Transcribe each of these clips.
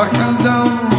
porta andam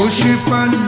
Oh, Ocean